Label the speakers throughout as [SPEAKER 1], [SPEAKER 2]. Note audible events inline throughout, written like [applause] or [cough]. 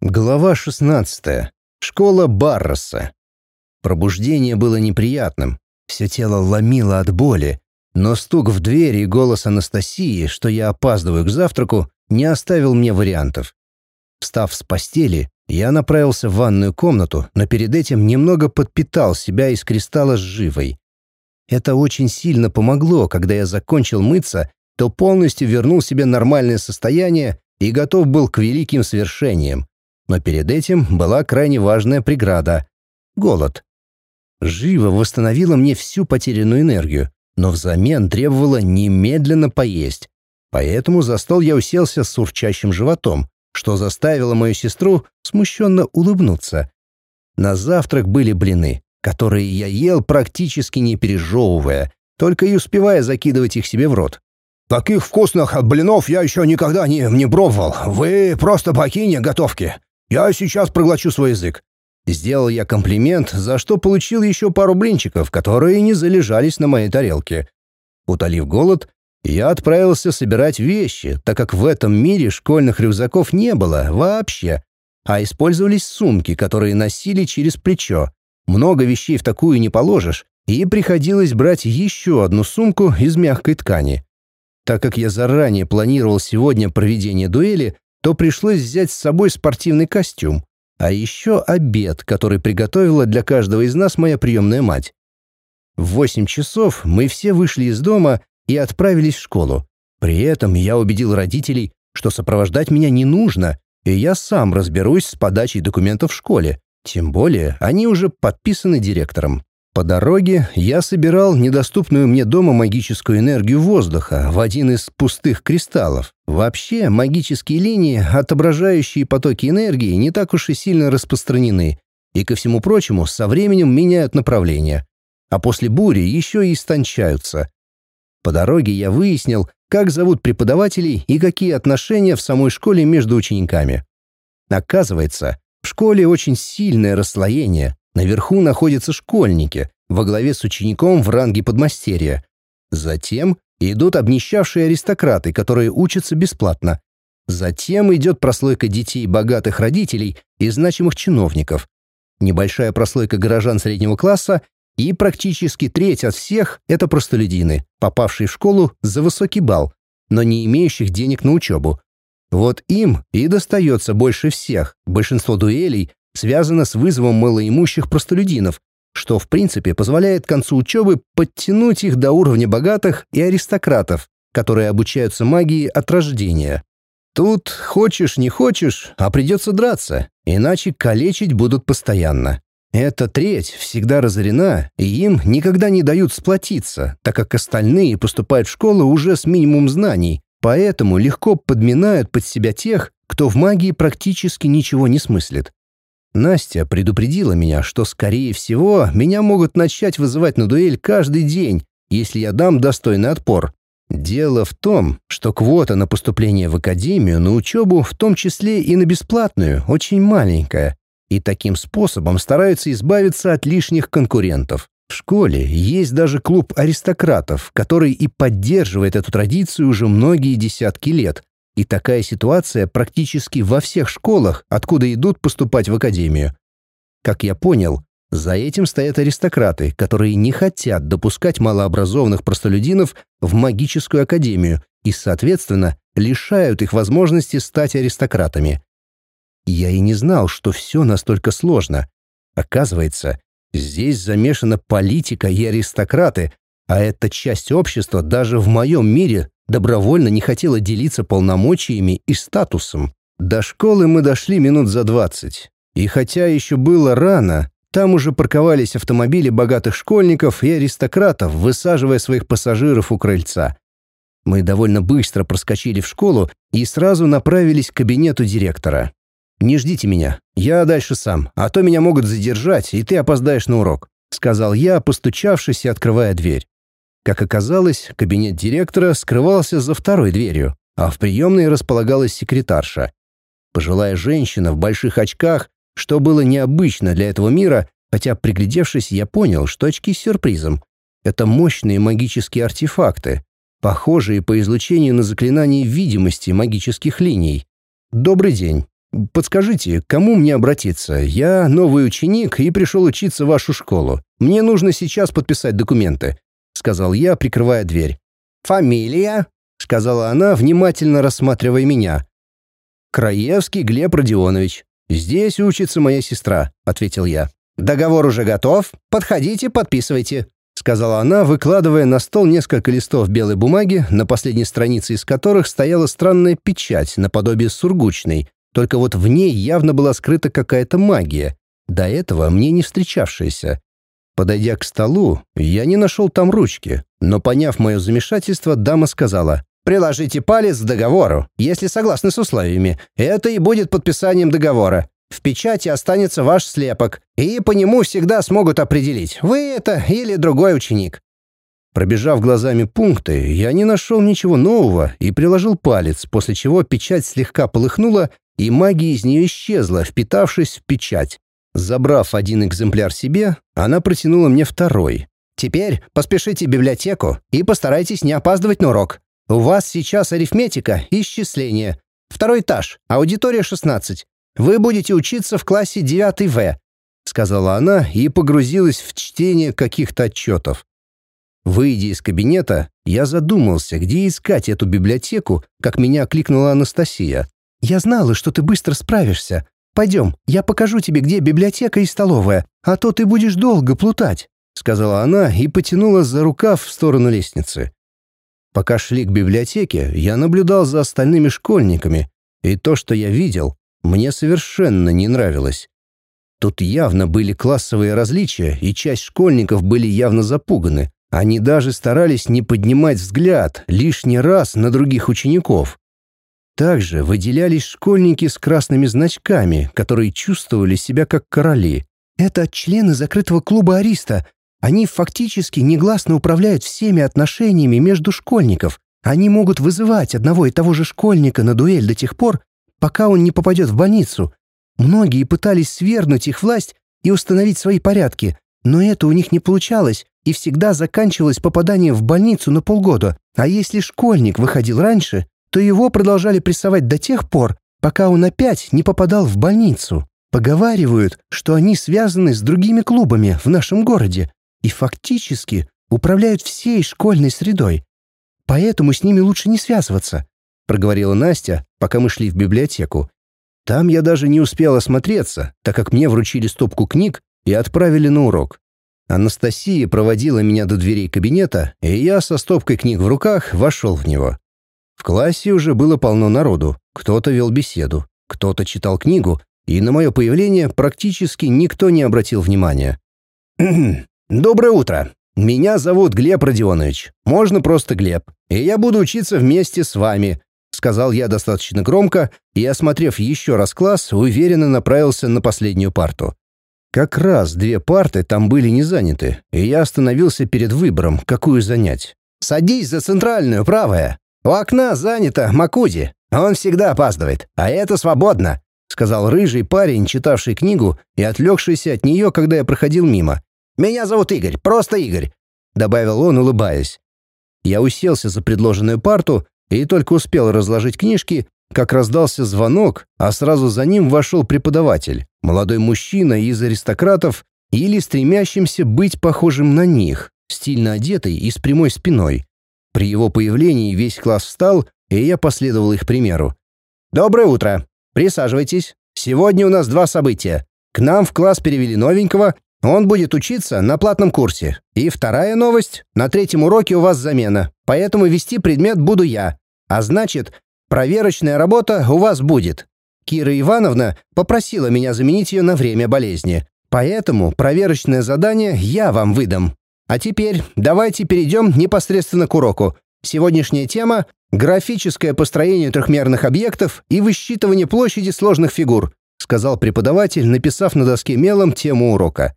[SPEAKER 1] Глава 16. Школа Барроса. Пробуждение было неприятным. Все тело ломило от боли, но стук в дверь и голос Анастасии, что я опаздываю к завтраку, не оставил мне вариантов. Встав с постели, я направился в ванную комнату, но перед этим немного подпитал себя из кристалла с живой. Это очень сильно помогло, когда я закончил мыться, то полностью вернул себе нормальное состояние и готов был к великим свершениям. Но перед этим была крайне важная преграда — голод. Живо восстановила мне всю потерянную энергию, но взамен требовала немедленно поесть. Поэтому за стол я уселся с урчащим животом, что заставило мою сестру смущенно улыбнуться. На завтрак были блины, которые я ел практически не пережевывая, только и успевая закидывать их себе в рот.
[SPEAKER 2] «Таких вкусных блинов я еще никогда не, не пробовал. Вы просто богиня готовки. Я сейчас проглочу свой язык».
[SPEAKER 1] Сделал я комплимент, за что получил еще пару блинчиков, которые не залежались на моей тарелке. Утолив голод, я отправился собирать вещи, так как в этом мире школьных рюкзаков не было вообще, а использовались сумки, которые носили через плечо. Много вещей в такую не положишь, и приходилось брать еще одну сумку из мягкой ткани. Так как я заранее планировал сегодня проведение дуэли, то пришлось взять с собой спортивный костюм, а еще обед, который приготовила для каждого из нас моя приемная мать. В восемь часов мы все вышли из дома и отправились в школу. При этом я убедил родителей, что сопровождать меня не нужно, и я сам разберусь с подачей документов в школе. Тем более они уже подписаны директором. По дороге я собирал недоступную мне дома магическую энергию воздуха в один из пустых кристаллов. Вообще, магические линии, отображающие потоки энергии, не так уж и сильно распространены, и, ко всему прочему, со временем меняют направление. А после бури еще и истончаются. По дороге я выяснил, как зовут преподавателей и какие отношения в самой школе между учениками. Оказывается, в школе очень сильное расслоение, Наверху находятся школьники, во главе с учеником в ранге подмастерья. Затем идут обнищавшие аристократы, которые учатся бесплатно. Затем идет прослойка детей богатых родителей и значимых чиновников. Небольшая прослойка горожан среднего класса и практически треть от всех — это простолюдины, попавшие в школу за высокий балл, но не имеющих денег на учебу. Вот им и достается больше всех. Большинство дуэлей связано с вызовом малоимущих простолюдинов, что в принципе позволяет к концу учебы подтянуть их до уровня богатых и аристократов, которые обучаются магии от рождения. Тут хочешь не хочешь, а придется драться, иначе калечить будут постоянно. Эта треть всегда разорена, и им никогда не дают сплотиться, так как остальные поступают в школу уже с минимум знаний, поэтому легко подминают под себя тех, кто в магии практически ничего не смыслит. Настя предупредила меня, что, скорее всего, меня могут начать вызывать на дуэль каждый день, если я дам достойный отпор. Дело в том, что квота на поступление в академию на учебу, в том числе и на бесплатную, очень маленькая, и таким способом стараются избавиться от лишних конкурентов. В школе есть даже клуб аристократов, который и поддерживает эту традицию уже многие десятки лет, и такая ситуация практически во всех школах, откуда идут поступать в академию. Как я понял, за этим стоят аристократы, которые не хотят допускать малообразованных простолюдинов в магическую академию и, соответственно, лишают их возможности стать аристократами. Я и не знал, что все настолько сложно. Оказывается, здесь замешана политика и аристократы, а эта часть общества даже в моем мире добровольно не хотела делиться полномочиями и статусом. До школы мы дошли минут за двадцать. И хотя еще было рано, там уже парковались автомобили богатых школьников и аристократов, высаживая своих пассажиров у крыльца. Мы довольно быстро проскочили в школу и сразу направились к кабинету директора. «Не ждите меня, я дальше сам, а то меня могут задержать, и ты опоздаешь на урок», — сказал я, постучавшись и открывая дверь. Как оказалось, кабинет директора скрывался за второй дверью, а в приемной располагалась секретарша. Пожилая женщина в больших очках, что было необычно для этого мира, хотя, приглядевшись, я понял, что очки с сюрпризом. Это мощные магические артефакты, похожие по излучению на заклинание видимости магических линий. «Добрый день. Подскажите, к кому мне обратиться? Я новый ученик и пришел учиться в вашу школу. Мне нужно сейчас подписать документы», — сказал я, прикрывая дверь.
[SPEAKER 2] «Фамилия?» — сказала она, внимательно рассматривая меня.
[SPEAKER 1] «Краевский Глеб Родионович. Здесь учится моя сестра», — ответил я.
[SPEAKER 2] «Договор уже готов. Подходите, подписывайте», —
[SPEAKER 1] сказала она, выкладывая на стол несколько листов белой бумаги, на последней странице из которых стояла странная печать наподобие сургучной, только вот в ней явно была скрыта какая-то магия, до этого мне не встречавшаяся. Подойдя к столу, я не нашел там ручки, но, поняв мое замешательство, дама сказала,
[SPEAKER 2] «Приложите палец к договору, если согласны с условиями. Это и будет подписанием договора. В печати останется ваш слепок, и по нему всегда смогут определить, вы это или другой ученик».
[SPEAKER 1] Пробежав глазами пункты, я не нашел ничего нового и приложил палец, после чего печать слегка полыхнула, и магия из нее исчезла, впитавшись в печать. Забрав один экземпляр себе, она протянула мне второй.
[SPEAKER 2] «Теперь поспешите в библиотеку и постарайтесь не опаздывать на урок. У вас сейчас арифметика и исчисление. Второй этаж, аудитория 16. Вы будете учиться в классе 9 В», — сказала она и погрузилась в чтение каких-то отчетов.
[SPEAKER 1] Выйдя из кабинета, я задумался, где искать эту библиотеку, как меня окликнула Анастасия.
[SPEAKER 3] «Я знала, что ты быстро справишься. Пойдем, я покажу тебе, где библиотека и столовая, а то ты будешь долго плутать», — сказала она и потянула за рукав в сторону лестницы.
[SPEAKER 1] Пока шли к библиотеке, я наблюдал за остальными школьниками, и то, что я видел, мне совершенно не нравилось. Тут явно были классовые различия, и часть школьников были явно запуганы. Они даже старались не поднимать взгляд лишний раз на других учеников. Также выделялись школьники с красными значками, которые чувствовали себя как короли.
[SPEAKER 3] «Это члены закрытого клуба Ариста. Они фактически негласно управляют всеми отношениями между школьников. Они могут вызывать одного и того же школьника на дуэль до тех пор, пока он не попадет в больницу. Многие пытались свергнуть их власть и установить свои порядки, но это у них не получалось и всегда заканчивалось попаданием в больницу на полгода. А если школьник выходил раньше, то его продолжали прессовать до тех пор, пока он опять не попадал в больницу. Поговаривают, что они связаны с другими клубами в нашем городе и фактически управляют всей школьной средой. Поэтому с ними лучше не связываться», — проговорила Настя, пока мы шли в библиотеку. Там я даже не успел осмотреться, так как мне вручили стопку книг и отправили на урок. Анастасия проводила меня до дверей кабинета, и я со стопкой книг в руках вошел в него. В классе уже было полно народу. Кто-то вел беседу, кто-то читал книгу, и на мое появление практически никто не обратил внимания. [clears throat]
[SPEAKER 2] «Доброе утро. Меня зовут Глеб Родионович. Можно просто Глеб. И я буду учиться вместе с вами», — сказал я достаточно громко и, осмотрев еще раз класс, уверенно направился на последнюю парту.
[SPEAKER 1] Как раз две парты там были не заняты, и я остановился перед выбором, какую занять.
[SPEAKER 2] «Садись за центральную, правая», «У окна занято Макуди. Он всегда опаздывает, а это свободно», — сказал рыжий парень, читавший книгу и отвлекшийся от нее, когда я проходил мимо. «Меня зовут Игорь, просто Игорь», — добавил он, улыбаясь.
[SPEAKER 1] Я уселся за предложенную парту и только успел разложить книжки, как раздался звонок, а сразу за ним вошел преподаватель, молодой мужчина из аристократов или стремящимся быть похожим на них, стильно одетый и с прямой спиной. При его появлении весь класс встал, и я последовал их примеру.
[SPEAKER 2] «Доброе утро. Присаживайтесь. Сегодня у нас два события. К нам в класс перевели новенького, он будет учиться на платном курсе. И вторая новость. На третьем уроке у вас замена, поэтому вести предмет буду я. А значит, проверочная работа у вас будет. Кира Ивановна попросила меня заменить ее на время болезни. Поэтому проверочное задание я вам выдам. А теперь давайте перейдем непосредственно к уроку. Сегодняшняя тема — графическое построение трехмерных объектов и высчитывание площади сложных фигур, сказал преподаватель, написав на доске мелом тему урока.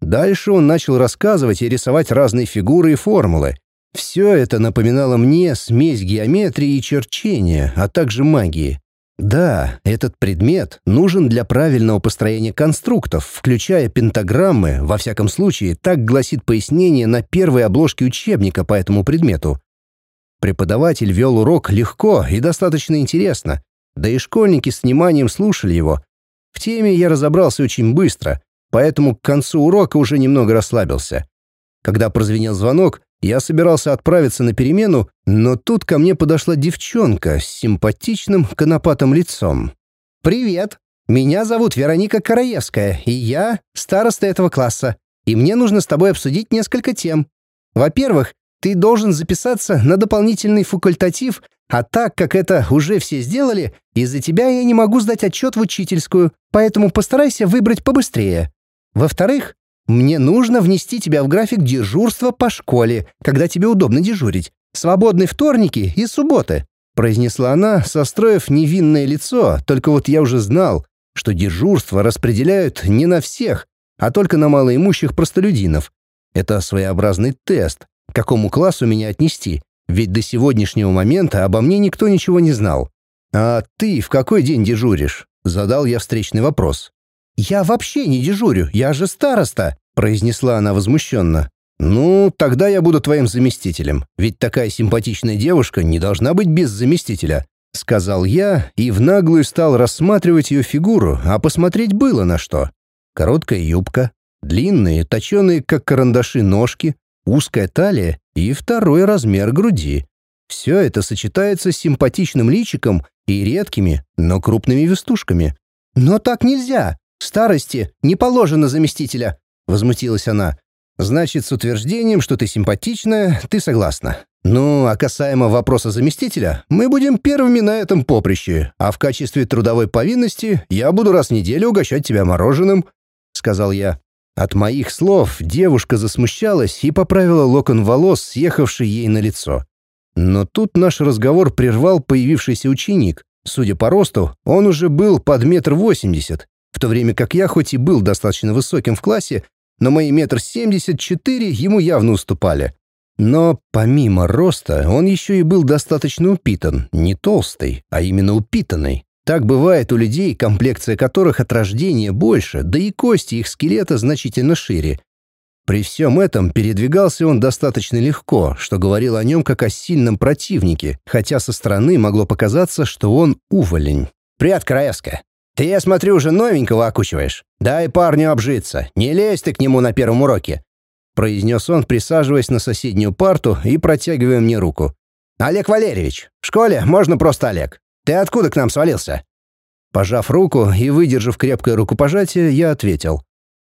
[SPEAKER 1] Дальше он начал рассказывать и рисовать разные фигуры и формулы. Все это напоминало мне смесь геометрии и черчения, а также магии. Да, этот предмет нужен для правильного построения конструктов, включая пентаграммы, во всяком случае, так гласит пояснение на первой обложке учебника по этому предмету. Преподаватель вел урок легко и достаточно интересно. да и школьники с вниманием слушали его. В теме я разобрался очень быстро, поэтому к концу урока уже немного расслабился. Когда прозвенел звонок, я собирался отправиться на перемену, но тут ко мне подошла девчонка с симпатичным конопатым лицом.
[SPEAKER 2] «Привет! Меня зовут Вероника Караевская, и я староста этого класса, и мне нужно с тобой обсудить несколько тем. Во-первых, ты должен записаться на дополнительный факультатив, а так как это уже все сделали, из-за тебя я не могу сдать отчет в учительскую, поэтому постарайся выбрать побыстрее. Во-вторых, мне нужно внести тебя в график дежурства по школе, когда тебе удобно дежурить. Свободные вторники и субботы», — произнесла она, состроив невинное лицо, только вот я уже знал, что дежурство распределяют не на всех, а только на малоимущих простолюдинов. Это своеобразный тест, к какому классу меня отнести, ведь до сегодняшнего момента обо мне никто ничего не знал. «А ты в какой день дежуришь?» — задал я встречный вопрос. «Я вообще не дежурю, я же староста», — произнесла она возмущенно. «Ну, тогда я буду твоим заместителем, ведь такая симпатичная девушка не должна быть без заместителя», — сказал я и в наглую стал рассматривать ее фигуру, а посмотреть было на что. Короткая юбка, длинные, точеные, как карандаши, ножки, узкая талия и второй размер груди. Все это сочетается с симпатичным личиком и редкими, но крупными вестушками. «Но так нельзя! Старости не положено заместителя!» — возмутилась она.
[SPEAKER 1] «Значит, с утверждением, что ты симпатичная, ты согласна. Ну, а касаемо вопроса заместителя, мы будем первыми на этом поприще, а в качестве трудовой повинности я буду раз в неделю угощать тебя мороженым», — сказал я. От моих слов девушка засмущалась и поправила локон волос, съехавший ей на лицо. Но тут наш разговор прервал появившийся ученик. Судя по росту, он уже был под метр восемьдесят, то время как я хоть и был достаточно высоким в классе, но мои метр семьдесят четыре ему явно уступали. Но помимо роста он еще и был достаточно упитан, не толстый, а именно упитанный. Так бывает у людей, комплекция которых от рождения больше, да и кости их скелета значительно шире. При всем этом передвигался он достаточно легко, что говорило о нем как о сильном противнике, хотя со стороны могло показаться, что он уволень.
[SPEAKER 2] «Привет, Краевская. Ты, я смотрю, уже новенького окучиваешь. Дай парню обжиться, не лезь ты к нему на первом уроке», произнес он, присаживаясь на соседнюю парту и протягивая мне руку. «Олег Валерьевич, в школе можно просто Олег. Ты откуда к нам свалился?»
[SPEAKER 1] Пожав руку и выдержав крепкое рукопожатие, я ответил.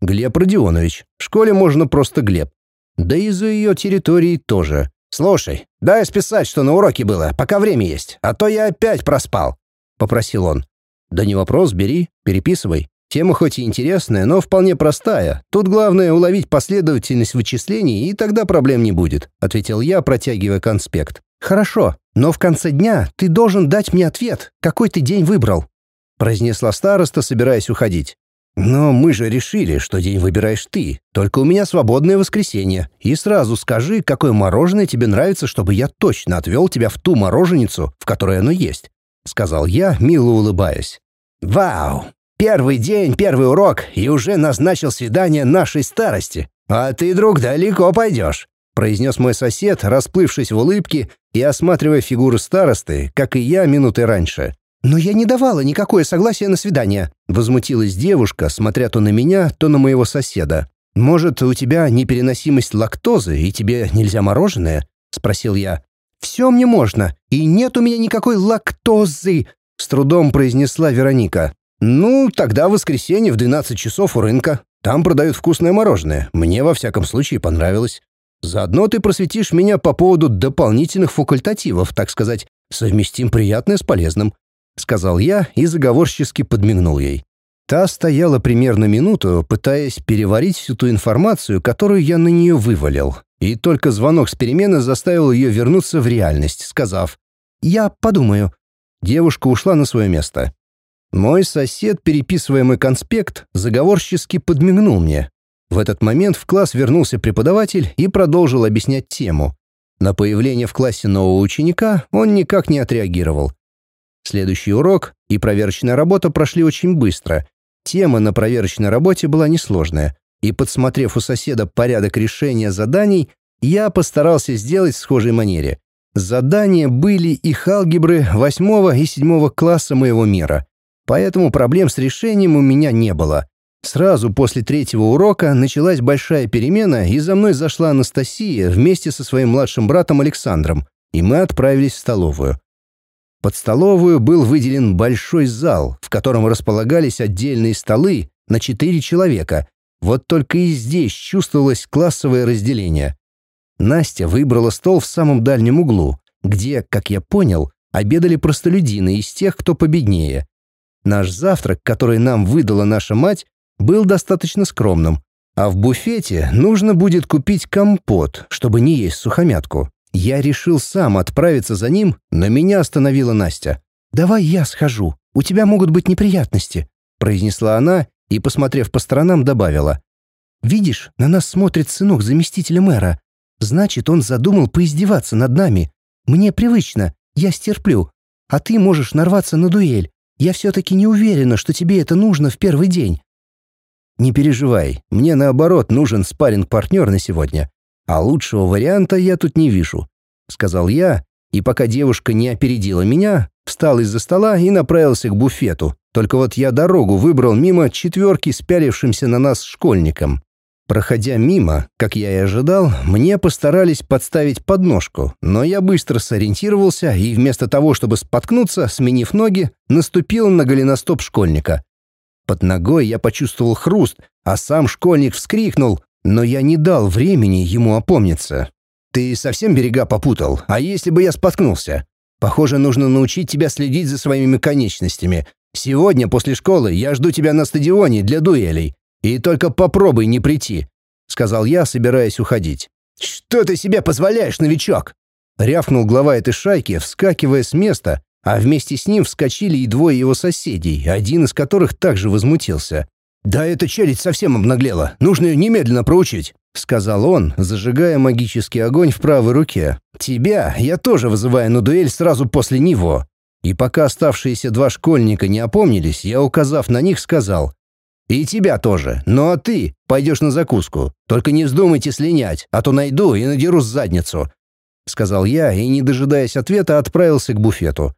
[SPEAKER 1] «Глеб Родионович. В школе можно просто Глеб. Да и за ее территорией тоже.
[SPEAKER 2] Слушай, дай списать, что на уроке было, пока время есть, а то я опять проспал», — попросил он.
[SPEAKER 1] «Да не вопрос, бери, переписывай. Тема хоть и интересная, но вполне простая. Тут главное уловить последовательность вычислений, и тогда проблем не будет», — ответил я, протягивая конспект.
[SPEAKER 2] «Хорошо, но в конце дня ты должен дать мне ответ, какой ты день выбрал», — произнесла староста, собираясь уходить.
[SPEAKER 1] «Но мы же решили, что день выбираешь ты. Только у меня свободное воскресенье. И сразу скажи, какое мороженое тебе нравится, чтобы я точно отвел тебя в ту мороженицу, в которой оно есть», — сказал я, мило улыбаясь.
[SPEAKER 2] «Вау! Первый день, первый урок, и уже назначил свидание нашей старости. А ты, друг, далеко пойдешь
[SPEAKER 1] произнес мой сосед, расплывшись в улыбке и осматривая фигуру старосты, как и я минуты раньше.
[SPEAKER 2] «Но я не давала никакое согласие на свидание», — возмутилась девушка, смотря то на меня, то на моего соседа.
[SPEAKER 1] «Может, у тебя непереносимость лактозы, и тебе нельзя мороженое?» — спросил я.
[SPEAKER 2] «Все мне можно, и нет у меня никакой лактозы», — с трудом произнесла Вероника.
[SPEAKER 1] «Ну, тогда в воскресенье в 12 часов у рынка. Там продают вкусное мороженое. Мне, во всяком случае, понравилось. Заодно ты просветишь меня по поводу дополнительных факультативов, так сказать, совместим приятное с полезным», — сказал я и заговорчески подмигнул ей. Та стояла примерно минуту, пытаясь переварить всю ту информацию, которую я на нее вывалил, и только звонок с перемены заставил ее вернуться в реальность, сказав «Я подумаю». Девушка ушла на свое место. Мой сосед, переписывая мой конспект, заговорчески подмигнул мне, в этот момент в класс вернулся преподаватель и продолжил объяснять тему. На появление в классе нового ученика он никак не отреагировал. Следующий урок и проверочная работа прошли очень быстро. Тема на проверочной работе была несложная, и, подсмотрев у соседа порядок решения заданий, я постарался сделать в схожей манере. Задания были их алгебры восьмого и седьмого класса моего мира, поэтому проблем с решением у меня не было. Сразу после третьего урока началась большая перемена, и за мной зашла Анастасия вместе со своим младшим братом Александром, и мы отправились в столовую. Под столовую был выделен большой зал, в котором располагались отдельные столы на четыре человека. Вот только и здесь чувствовалось классовое разделение. Настя выбрала стол в самом дальнем углу, где, как я понял, обедали простолюдины из тех, кто победнее. Наш завтрак, который нам выдала наша мать, был достаточно скромным, а в буфете нужно будет купить компот, чтобы не есть сухомятку. Я решил сам отправиться за ним, но меня остановила Настя.
[SPEAKER 3] «Давай я схожу, у тебя могут быть неприятности», произнесла она и, посмотрев по сторонам, добавила. «Видишь, на нас смотрит сынок заместителя мэра. Значит, он задумал поиздеваться над нами. Мне привычно, я стерплю. А ты можешь нарваться на дуэль. Я все-таки не уверена, что тебе это нужно в первый день.
[SPEAKER 1] Не переживай, мне наоборот нужен спарринг-партнер на сегодня, а лучшего варианта я тут не вижу», — сказал я, и пока девушка не опередила меня, встал из-за стола и направился к буфету. Только вот я дорогу выбрал мимо четверки спялившимся на нас школьникам. Проходя мимо, как я и ожидал, мне постарались подставить подножку, но я быстро сориентировался и вместо того, чтобы споткнуться, сменив ноги, наступил на голеностоп школьника. Под ногой я почувствовал хруст, а сам школьник вскрикнул, но я не дал времени ему опомниться. «Ты совсем берега попутал? А если бы я споткнулся? Похоже, нужно научить тебя следить за своими конечностями. Сегодня после школы я жду тебя на стадионе для дуэлей. И только попробуй не прийти», — сказал я, собираясь уходить. «Что ты себе позволяешь, новичок?» — рявкнул глава этой шайки, вскакивая с места, а вместе с ним вскочили и двое его соседей, один из которых также возмутился. «Да эта челядь совсем обнаглела, нужно ее немедленно проучить», — сказал он, зажигая магический огонь в правой руке. «Тебя я тоже вызываю на дуэль сразу после него». И пока оставшиеся два школьника не опомнились, я, указав на них, сказал, «И тебя тоже, ну а ты пойдешь на закуску. Только не вздумайте слинять, а то найду и надеру задницу», — сказал я и, не дожидаясь ответа, отправился к буфету.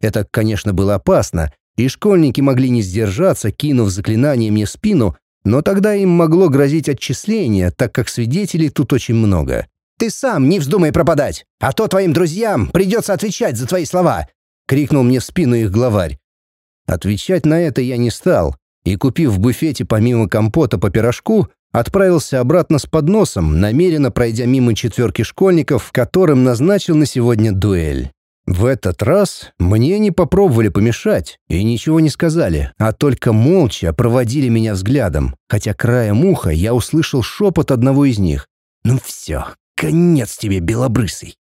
[SPEAKER 1] Это, конечно, было опасно, и школьники могли не сдержаться, кинув заклинание мне в спину, но тогда им могло грозить отчисление, так как свидетелей тут очень много. «Ты сам не вздумай пропадать, а то твоим друзьям придется отвечать за твои слова!» — крикнул мне в спину их главарь. Отвечать на это я не стал, и, купив в буфете помимо компота по пирожку, отправился обратно с подносом, намеренно пройдя мимо четверки школьников, которым назначил на сегодня дуэль. В этот раз мне не попробовали помешать и ничего не сказали, а только молча проводили меня взглядом, хотя краем уха я услышал шепот одного из них. «Ну все, конец тебе, белобрысый!»